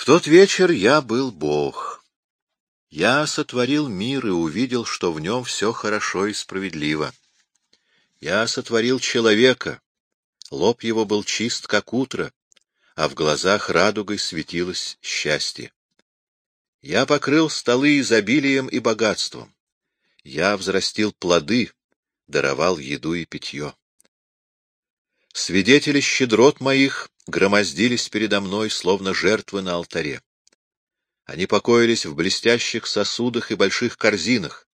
В тот вечер я был Бог. Я сотворил мир и увидел, что в нем все хорошо и справедливо. Я сотворил человека. Лоб его был чист, как утро, а в глазах радугой светилось счастье. Я покрыл столы изобилием и богатством. Я взрастил плоды, даровал еду и питье. Свидетели щедрот моих громоздились передо мной, словно жертвы на алтаре. Они покоились в блестящих сосудах и больших корзинах.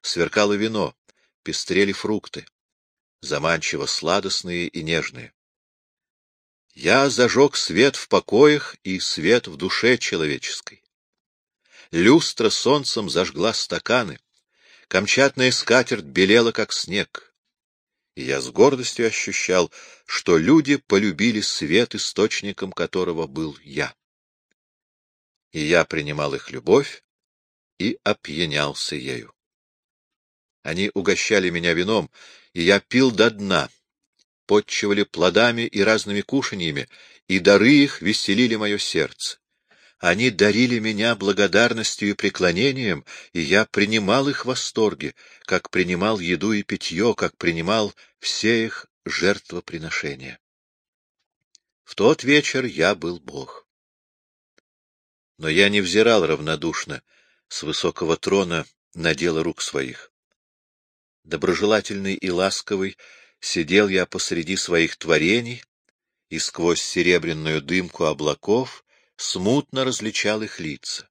Сверкало вино, пестрели фрукты, заманчиво сладостные и нежные. Я зажег свет в покоях и свет в душе человеческой. Люстра солнцем зажгла стаканы, камчатная скатерть белела, как снег. И я с гордостью ощущал, что люди полюбили свет, источником которого был я и я принимал их любовь и опьянялся ею. Они угощали меня вином, и я пил до дна, подчивали плодами и разными кушаньями, и дары их веселили мое сердце. Они дарили меня благодарностью и преклонением, и я принимал их в восторге, как принимал еду и питье, как принимал все их жертвоприношения. В тот вечер я был Бог. Но я не взирал равнодушно с высокого трона на дело рук своих. Доброжелательный и ласковый сидел я посреди своих творений, и сквозь серебряную дымку облаков смутно различал их лица.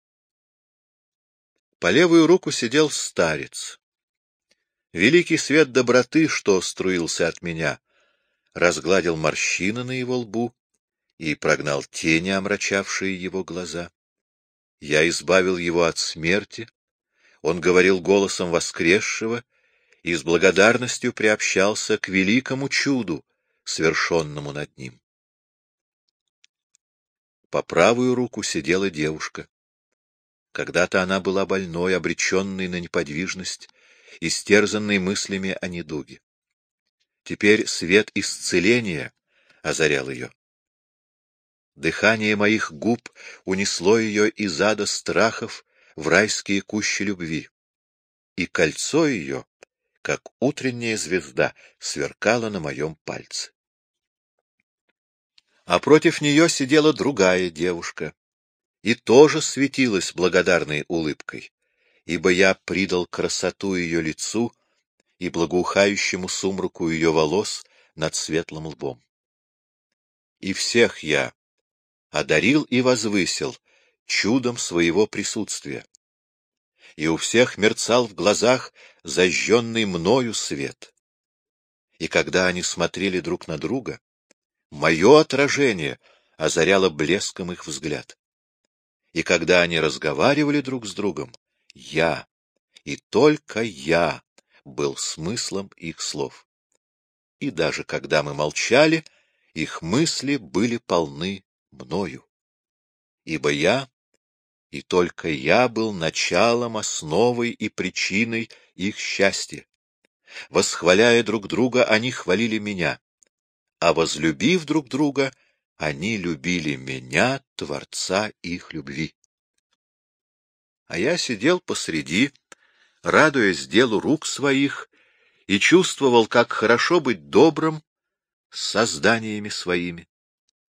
По левую руку сидел старец. Великий свет доброты, что струился от меня, разгладил морщины на его лбу и прогнал тени, омрачавшие его глаза. Я избавил его от смерти, он говорил голосом воскресшего и с благодарностью приобщался к великому чуду, свершенному над ним. По правую руку сидела девушка. Когда-то она была больной, обреченной на неподвижность, истерзанной мыслями о недуге. Теперь свет исцеления озарял ее. Дыхание моих губ унесло ее из ада страхов в райские кущи любви. И кольцо ее, как утренняя звезда, сверкало на моем пальце. А против нее сидела другая девушка, и тоже светилась благодарной улыбкой, ибо я придал красоту ее лицу и благоухающему сумраку ее волос над светлым лбом. И всех я, одарил и возвысил чудом своего присутствия. И у всех мерцал в глазах зажженный мною свет. И когда они смотрели друг на друга, мое отражение озаряло блеском их взгляд. И когда они разговаривали друг с другом, я, и только я, был смыслом их слов. И даже когда мы молчали, их мысли были полны мною. Ибо я, и только я был началом, основой и причиной их счастья. Восхваляя друг друга, они хвалили меня, а возлюбив друг друга, они любили меня, Творца их любви. А я сидел посреди, радуясь делу рук своих, и чувствовал, как хорошо быть добрым с созданиями своими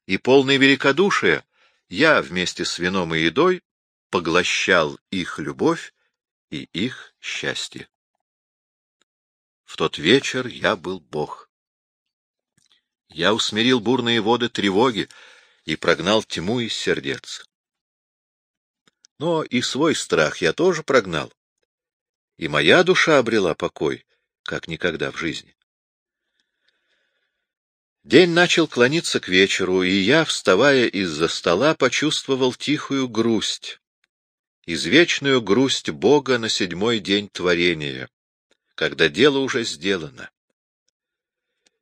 и полный великодушия, я вместе с вином и едой поглощал их любовь и их счастье. В тот вечер я был Бог. Я усмирил бурные воды тревоги и прогнал тьму из сердец. Но и свой страх я тоже прогнал, и моя душа обрела покой, как никогда в жизни. День начал клониться к вечеру, и я, вставая из-за стола, почувствовал тихую грусть, извечную грусть Бога на седьмой день творения, когда дело уже сделано.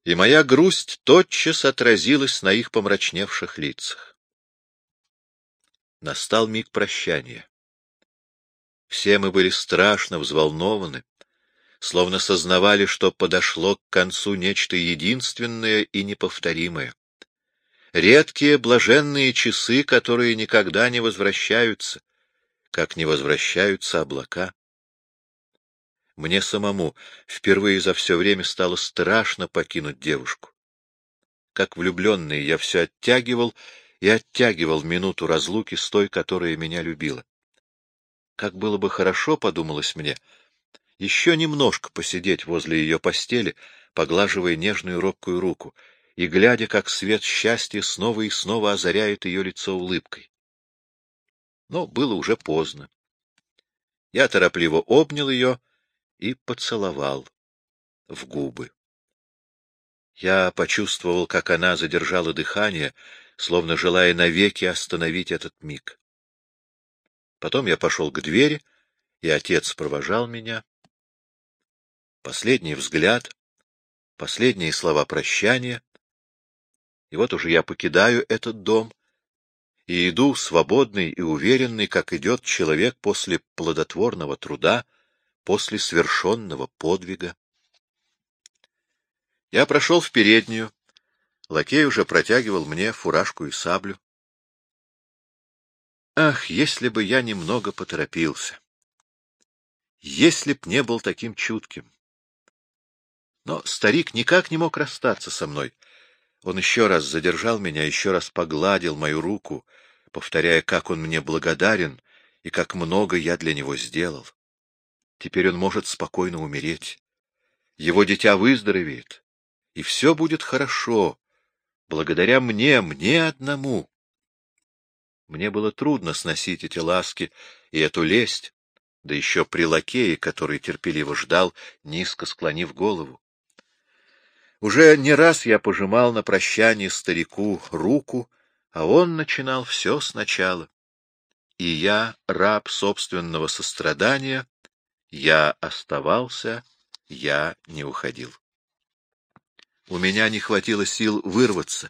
И моя грусть тотчас отразилась на их помрачневших лицах. Настал миг прощания. Все мы были страшно взволнованы, словно сознавали, что подошло к концу нечто единственное и неповторимое. редкие блаженные часы, которые никогда не возвращаются, как не возвращаются облака. Мне самому впервые за все время стало страшно покинуть девушку. Как влюбленный я все оттягивал и оттягивал минуту разлуки с той, которая меня любила. Как было бы хорошо, подумалось мне, еще немножко посидеть возле ее постели, поглаживая нежную робкую руку, и глядя, как свет счастья снова и снова озаряет ее лицо улыбкой. Но было уже поздно. Я торопливо обнял ее и поцеловал в губы. Я почувствовал, как она задержала дыхание, словно желая навеки остановить этот миг. Потом я пошел к двери, и отец провожал меня. Последний взгляд, последние слова прощания. И вот уже я покидаю этот дом и иду свободный и уверенный, как идет человек после плодотворного труда, после свершенного подвига. Я прошел в переднюю. Лакей уже протягивал мне фуражку и саблю. Ах, если бы я немного поторопился! Если б не был таким чутким! Но старик никак не мог расстаться со мной. Он еще раз задержал меня, еще раз погладил мою руку, повторяя, как он мне благодарен и как много я для него сделал. Теперь он может спокойно умереть. Его дитя выздоровеет, и все будет хорошо, благодаря мне, мне одному. Мне было трудно сносить эти ласки и эту лесть, да еще при лакее, который терпеливо ждал, низко склонив голову. Уже не раз я пожимал на прощание старику руку, а он начинал все сначала. И я, раб собственного сострадания, я оставался, я не уходил. У меня не хватило сил вырваться,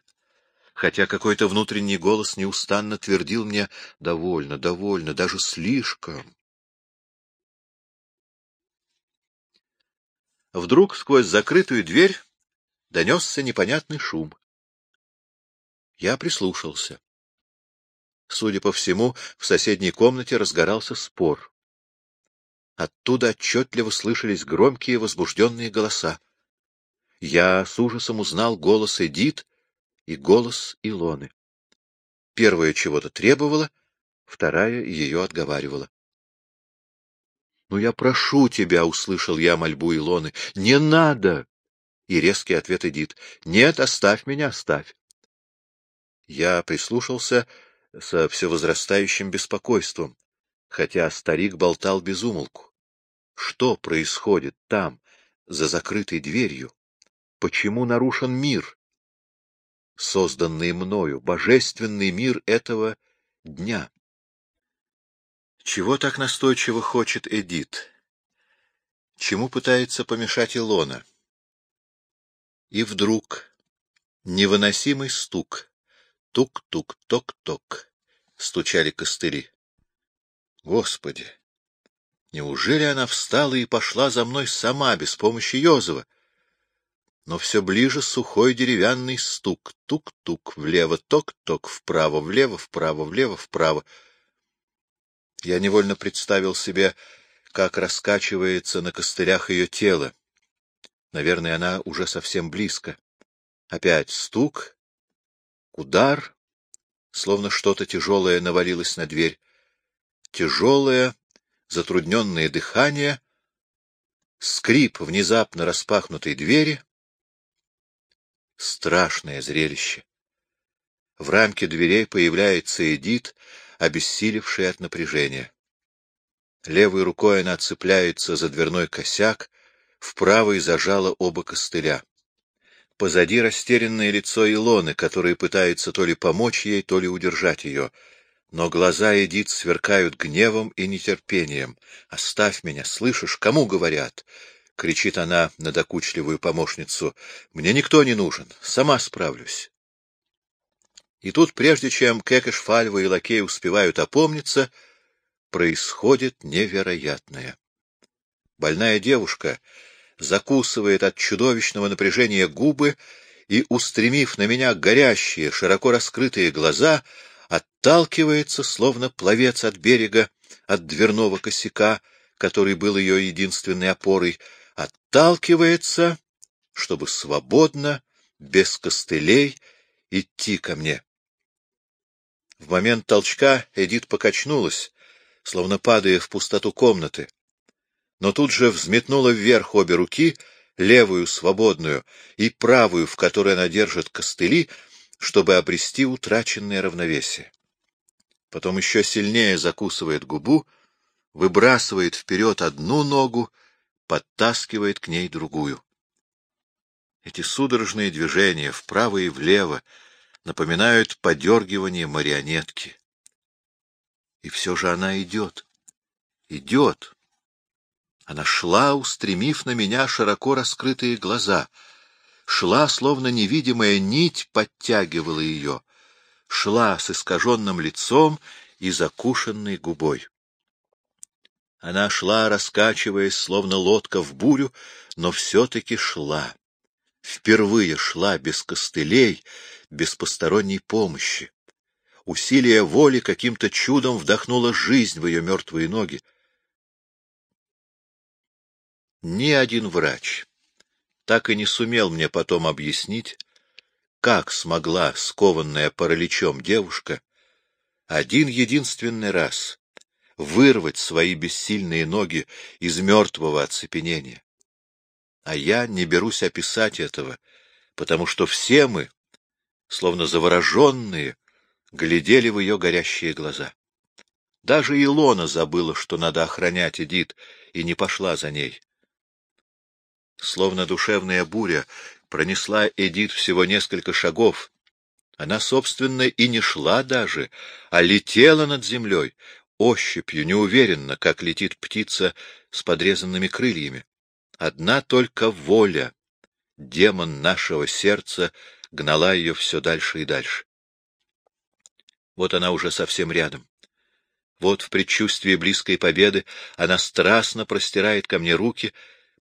хотя какой-то внутренний голос неустанно твердил мне «довольно, довольно, даже слишком». Вдруг сквозь закрытую дверь донесся непонятный шум. Я прислушался. Судя по всему, в соседней комнате разгорался спор. Оттуда отчетливо слышались громкие возбужденные голоса. Я с ужасом узнал голос Эдит и голос Илоны. Первая чего-то требовала, вторая ее отговаривала. — Ну, я прошу тебя, — услышал я мольбу Илоны, — не надо! И резкий ответ Эдит. — Нет, оставь меня, оставь. Я прислушался со всевозрастающим беспокойством, хотя старик болтал без умолку. Что происходит там, за закрытой дверью? Почему нарушен мир? Созданный мною, божественный мир этого дня. Чего так настойчиво хочет Эдит? Чему пытается помешать Илона? И вдруг невыносимый стук. Тук-тук-ток-ток. Стучали костыли. Господи! Неужели она встала и пошла за мной сама, без помощи Йозова? Но все ближе сухой деревянный стук. Тук-тук, влево, ток-ток, вправо, влево, вправо, влево, вправо. Я невольно представил себе, как раскачивается на костырях ее тело. Наверное, она уже совсем близко. Опять стук, удар, словно что-то тяжелое навалилось на дверь. Тяжелое, затрудненное дыхание, скрип внезапно распахнутой двери. Страшное зрелище. В рамке дверей появляется Эдит, обессилевший от напряжения. Левой рукой она цепляется за дверной косяк, в правой зажала оба костыля. Позади растерянное лицо Илоны, которая пытается то ли помочь ей, то ли удержать ее. Но глаза Эдит сверкают гневом и нетерпением. «Оставь меня, слышишь, кому говорят?» — кричит она на докучливую помощницу. «Мне никто не нужен, сама справлюсь». И тут, прежде чем Кекеш, Фальва и Лакей успевают опомниться, происходит невероятное. Больная девушка закусывает от чудовищного напряжения губы и, устремив на меня горящие, широко раскрытые глаза, отталкивается, словно пловец от берега, от дверного косяка, который был ее единственной опорой, отталкивается, чтобы свободно, без костылей, идти ко мне. В момент толчка Эдит покачнулась, словно падая в пустоту комнаты, но тут же взметнула вверх обе руки, левую свободную и правую, в которой она держит костыли, чтобы обрести утраченное равновесие. Потом еще сильнее закусывает губу, выбрасывает вперед одну ногу, подтаскивает к ней другую. Эти судорожные движения вправо и влево напоминают подергивание марионетки. И все же она идет. Идет. Она шла, устремив на меня широко раскрытые глаза. Шла, словно невидимая нить подтягивала ее. Шла с искаженным лицом и закушенной губой. Она шла, раскачиваясь, словно лодка в бурю, но все-таки шла. Впервые шла без костылей, без посторонней помощи. Усилие воли каким-то чудом вдохнуло жизнь в ее мертвые ноги. Ни один врач так и не сумел мне потом объяснить, как смогла скованная параличом девушка один единственный раз вырвать свои бессильные ноги из мертвого оцепенения. А я не берусь описать этого, потому что все мы, словно завороженные, глядели в ее горящие глаза. Даже Илона забыла, что надо охранять Эдит, и не пошла за ней. Словно душевная буря пронесла Эдит всего несколько шагов. Она, собственно, и не шла даже, а летела над землей, ощупью, неуверенно, как летит птица с подрезанными крыльями. Одна только воля, демон нашего сердца, гнала ее все дальше и дальше. Вот она уже совсем рядом. Вот в предчувствии близкой победы она страстно простирает ко мне руки,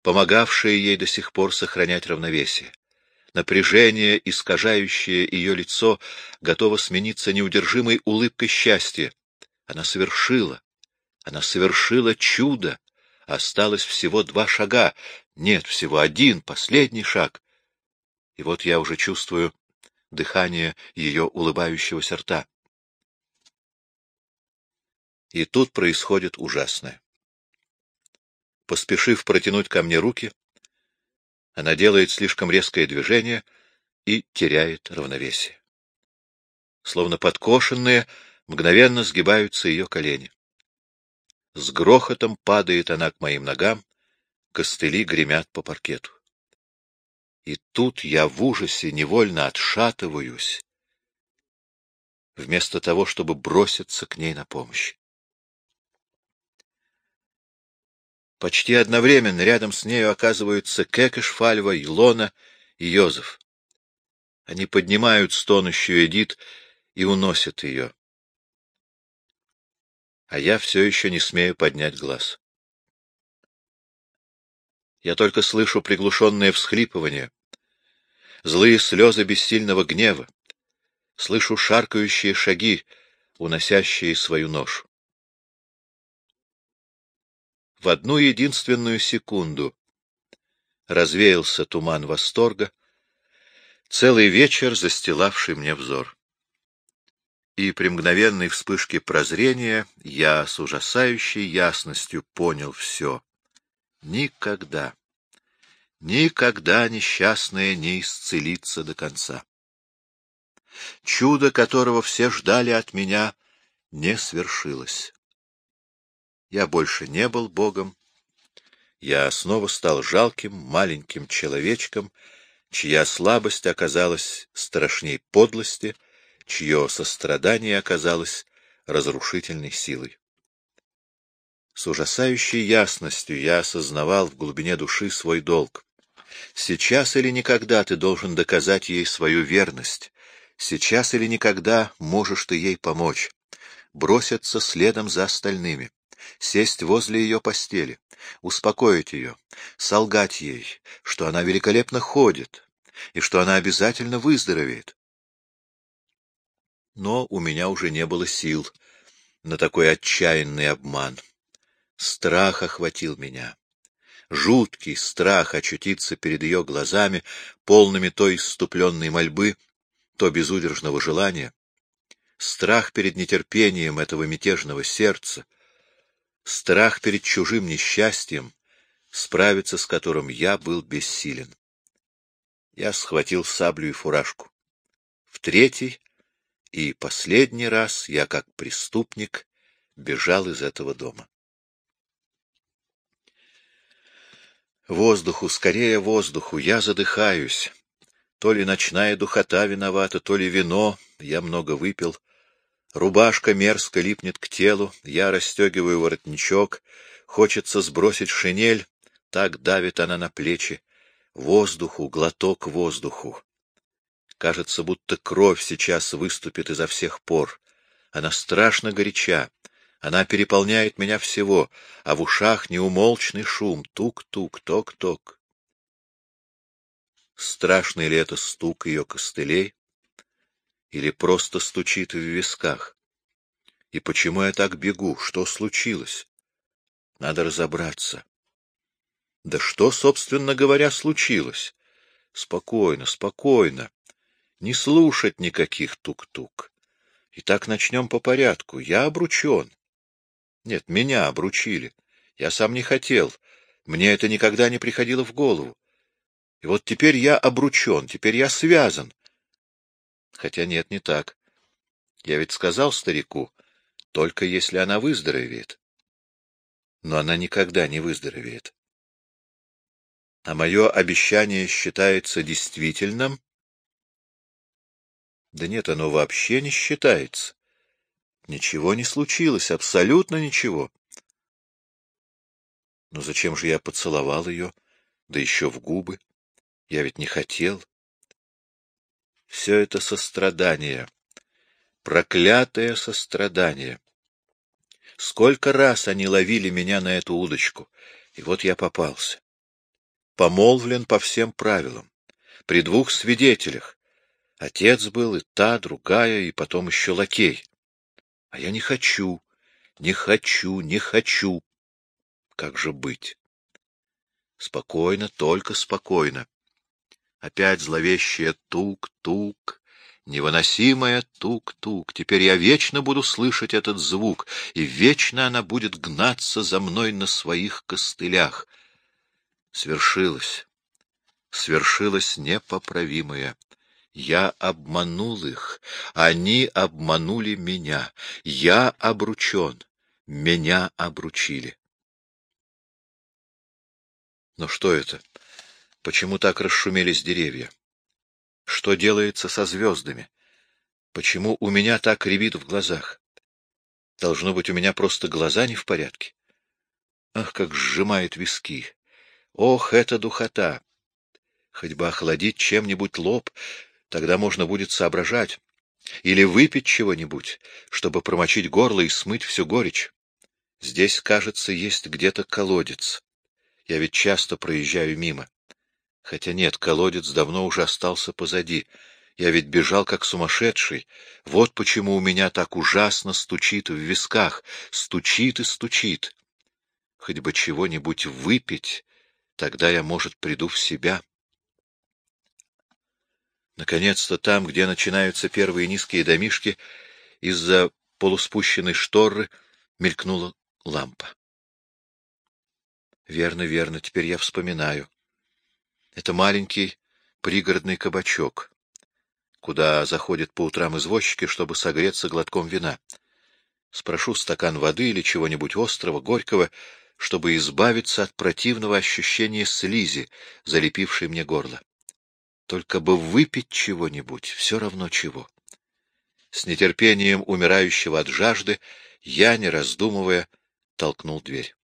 помогавшие ей до сих пор сохранять равновесие. Напряжение, искажающее ее лицо, готово смениться неудержимой улыбкой счастья. Она совершила, она совершила чудо. Осталось всего два шага. Нет, всего один, последний шаг. И вот я уже чувствую дыхание ее улыбающегося рта. И тут происходит ужасное. Поспешив протянуть ко мне руки, она делает слишком резкое движение и теряет равновесие. Словно подкошенные, мгновенно сгибаются ее колени. С грохотом падает она к моим ногам, костыли гремят по паркету. И тут я в ужасе невольно отшатываюсь, вместо того, чтобы броситься к ней на помощь. Почти одновременно рядом с нею оказываются Кекеш, Фальва, Илона и Йозеф. Они поднимают стонущую Эдит и уносят ее. А я все еще не смею поднять глаз. Я только слышу приглушенное всхлипывание, злые слезы бессильного гнева, слышу шаркающие шаги, уносящие свою ношу в одну единственную секунду развеялся туман восторга, целый вечер застилавший мне взор. И при мгновенной вспышке прозрения я с ужасающей ясностью понял все. Никогда, никогда несчастная не исцелится до конца. Чудо, которого все ждали от меня, не свершилось. Я больше не был Богом. Я снова стал жалким, маленьким человечком, чья слабость оказалась страшней подлости, чье сострадание оказалось разрушительной силой. С ужасающей ясностью я осознавал в глубине души свой долг. Сейчас или никогда ты должен доказать ей свою верность. Сейчас или никогда можешь ты ей помочь. Броситься следом за остальными сесть возле ее постели, успокоить ее, солгать ей, что она великолепно ходит, и что она обязательно выздоровеет. Но у меня уже не было сил на такой отчаянный обман. Страх охватил меня. Жуткий страх очутиться перед ее глазами, полными то исступленной мольбы, то безудержного желания. Страх перед нетерпением этого мятежного сердца. Страх перед чужим несчастьем, справиться с которым я был бессилен. Я схватил саблю и фуражку. В третий и последний раз я, как преступник, бежал из этого дома. Воздуху, скорее воздуху, я задыхаюсь. То ли ночная духота виновата, то ли вино, я много выпил. Рубашка мерзко липнет к телу, я расстегиваю воротничок, хочется сбросить шинель, так давит она на плечи. Воздуху, глоток воздуху. Кажется, будто кровь сейчас выступит изо всех пор. Она страшно горяча, она переполняет меня всего, а в ушах неумолчный шум — тук-тук, ток-ток. Страшный ли это стук ее костылей? Или просто стучит в висках? И почему я так бегу? Что случилось? Надо разобраться. Да что, собственно говоря, случилось? Спокойно, спокойно. Не слушать никаких тук-тук. Итак, начнем по порядку. Я обручен. Нет, меня обручили. Я сам не хотел. Мне это никогда не приходило в голову. И вот теперь я обручен, теперь я связан. Хотя нет, не так. Я ведь сказал старику, только если она выздоровеет. Но она никогда не выздоровеет. А мое обещание считается действительным? Да нет, оно вообще не считается. Ничего не случилось, абсолютно ничего. Но зачем же я поцеловал ее, да еще в губы? Я ведь не хотел. Все это сострадание, проклятое сострадание. Сколько раз они ловили меня на эту удочку, и вот я попался. Помолвлен по всем правилам, при двух свидетелях. Отец был, и та, другая, и потом еще лакей. А я не хочу, не хочу, не хочу. Как же быть? Спокойно, только спокойно. Опять зловещее тук-тук, невыносимое тук-тук. Теперь я вечно буду слышать этот звук, и вечно она будет гнаться за мной на своих костылях. Свершилось, свершилось непоправимое. Я обманул их, они обманули меня. Я обручен, меня обручили. Но что это? Почему так расшумелись деревья? Что делается со звездами? Почему у меня так рябит в глазах? Должно быть, у меня просто глаза не в порядке. Ах, как сжимает виски! Ох, это духота! Хоть бы охладить чем-нибудь лоб, Тогда можно будет соображать. Или выпить чего-нибудь, чтобы промочить горло и смыть всю горечь. Здесь, кажется, есть где-то колодец. Я ведь часто проезжаю мимо. Хотя нет, колодец давно уже остался позади. Я ведь бежал как сумасшедший. Вот почему у меня так ужасно стучит в висках. Стучит и стучит. Хоть бы чего-нибудь выпить, тогда я, может, приду в себя. Наконец-то там, где начинаются первые низкие домишки, из-за полуспущенной шторы мелькнула лампа. Верно, верно, теперь я вспоминаю. Это маленький пригородный кабачок, куда заходят по утрам извозчики, чтобы согреться глотком вина. Спрошу стакан воды или чего-нибудь острого, горького, чтобы избавиться от противного ощущения слизи, залепившей мне горло. Только бы выпить чего-нибудь, все равно чего. С нетерпением умирающего от жажды я, не раздумывая, толкнул дверь.